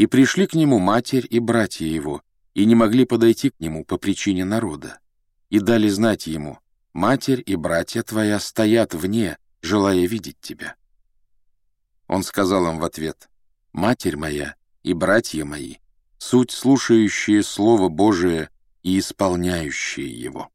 И пришли к нему матерь и братья его, и не могли подойти к нему по причине народа. И дали знать ему, «Матерь и братья твоя стоят вне, желая видеть тебя». Он сказал им в ответ, «Матерь моя и братья мои, суть слушающие Слово Божие и исполняющие его».